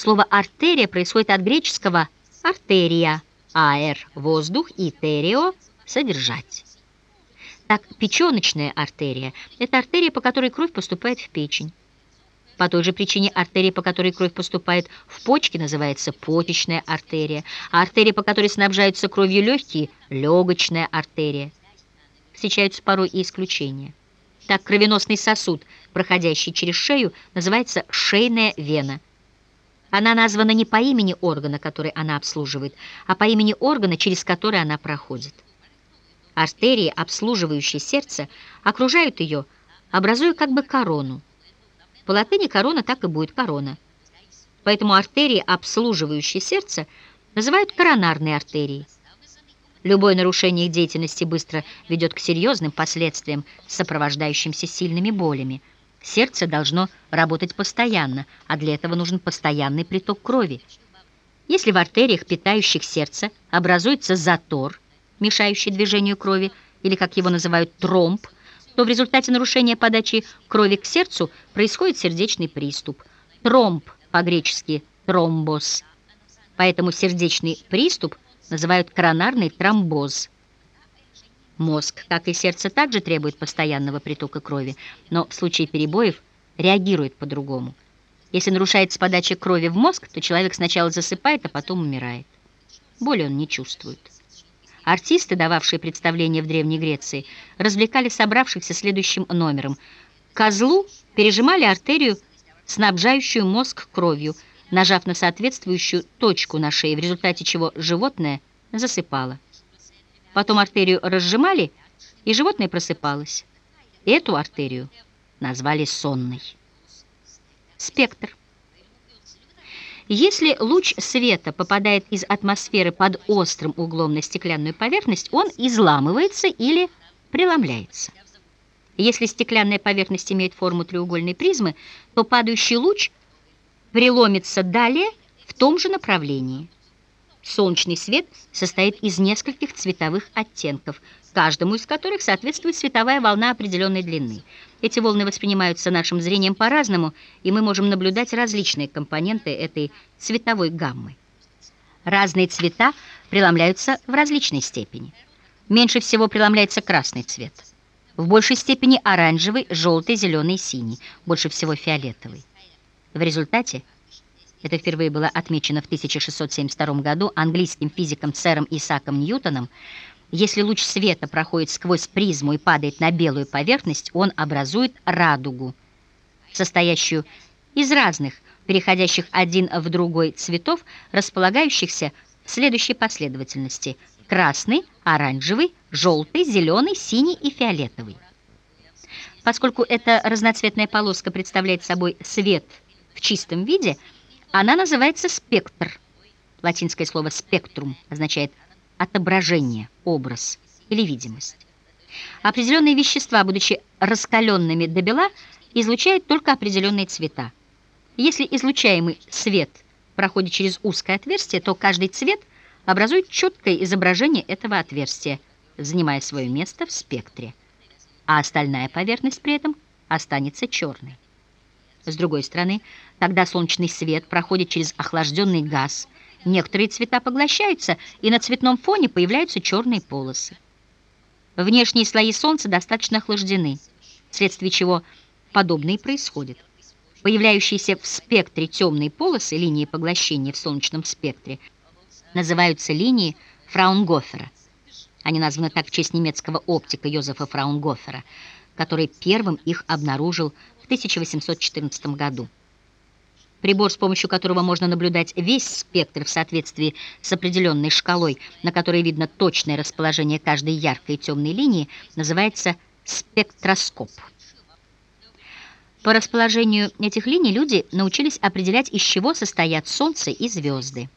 Слово «артерия» происходит от греческого «артерия», «аэр» – воздух и «терио» – содержать. Так, печеночная артерия – это артерия, по которой кровь поступает в печень. По той же причине артерия, по которой кровь поступает в почки, называется почечная артерия, а артерия, по которой снабжаются кровью легкие – легочная артерия. Встречаются порой и исключения. Так, кровеносный сосуд, проходящий через шею, называется шейная вена. Она названа не по имени органа, который она обслуживает, а по имени органа, через который она проходит. Артерии, обслуживающие сердце, окружают ее, образуя как бы корону. По латыни корона так и будет корона. Поэтому артерии, обслуживающие сердце, называют коронарные артерии. Любое нарушение их деятельности быстро ведет к серьезным последствиям, сопровождающимся сильными болями. Сердце должно работать постоянно, а для этого нужен постоянный приток крови. Если в артериях, питающих сердце, образуется затор, мешающий движению крови, или, как его называют, тромб – то в результате нарушения подачи крови к сердцу происходит сердечный приступ. Тромб, по-гречески тромбоз. Поэтому сердечный приступ называют коронарный тромбоз. Мозг, как и сердце, также требует постоянного притока крови, но в случае перебоев реагирует по-другому. Если нарушается подача крови в мозг, то человек сначала засыпает, а потом умирает. Боли он не чувствует. Артисты, дававшие представления в Древней Греции, развлекали собравшихся следующим номером. Козлу пережимали артерию, снабжающую мозг кровью, нажав на соответствующую точку на шее, в результате чего животное засыпало. Потом артерию разжимали, и животное просыпалось. Эту артерию назвали сонной. Спектр. Если луч света попадает из атмосферы под острым углом на стеклянную поверхность, он изламывается или преломляется. Если стеклянная поверхность имеет форму треугольной призмы, то падающий луч преломится далее в том же направлении. Солнечный свет состоит из нескольких цветовых оттенков, каждому из которых соответствует световая волна определенной длины. Эти волны воспринимаются нашим зрением по-разному, и мы можем наблюдать различные компоненты этой цветовой гаммы. Разные цвета преломляются в различной степени. Меньше всего преломляется красный цвет. В большей степени оранжевый, желтый, зеленый, синий. Больше всего фиолетовый. В результате, это впервые было отмечено в 1672 году английским физиком сэром Исааком Ньютоном, если луч света проходит сквозь призму и падает на белую поверхность, он образует радугу, состоящую из разных, переходящих один в другой цветов, располагающихся в следующей последовательности – красный, оранжевый, желтый, зеленый, синий и фиолетовый. Поскольку эта разноцветная полоска представляет собой свет в чистом виде, она называется спектр. Латинское слово «спектрум» означает отображение, образ или видимость. Определенные вещества, будучи раскаленными до бела, излучают только определенные цвета. Если излучаемый свет проходит через узкое отверстие, то каждый цвет образует четкое изображение этого отверстия, занимая свое место в спектре, а остальная поверхность при этом останется черной. С другой стороны, когда солнечный свет проходит через охлажденный газ – Некоторые цвета поглощаются, и на цветном фоне появляются черные полосы. Внешние слои Солнца достаточно охлаждены, вследствие чего подобное происходит. Появляющиеся в спектре темные полосы, линии поглощения в солнечном спектре, называются линии Фраунгофера. Они названы так в честь немецкого оптика Йозефа Фраунгофера, который первым их обнаружил 1814 году. Прибор, с помощью которого можно наблюдать весь спектр в соответствии с определенной шкалой, на которой видно точное расположение каждой яркой и темной линии, называется спектроскоп. По расположению этих линий люди научились определять, из чего состоят Солнце и звезды.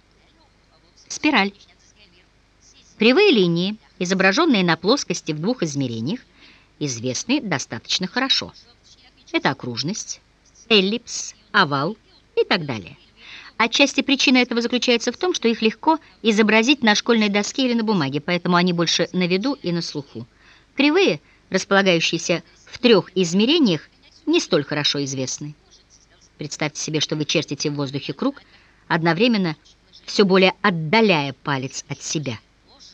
Спираль. Кривые линии, изображенные на плоскости в двух измерениях, известны достаточно хорошо. Это окружность, эллипс, овал, и так далее. Отчасти причина этого заключается в том, что их легко изобразить на школьной доске или на бумаге, поэтому они больше на виду и на слуху. Кривые, располагающиеся в трех измерениях, не столь хорошо известны. Представьте себе, что вы чертите в воздухе круг, одновременно все более отдаляя палец от себя.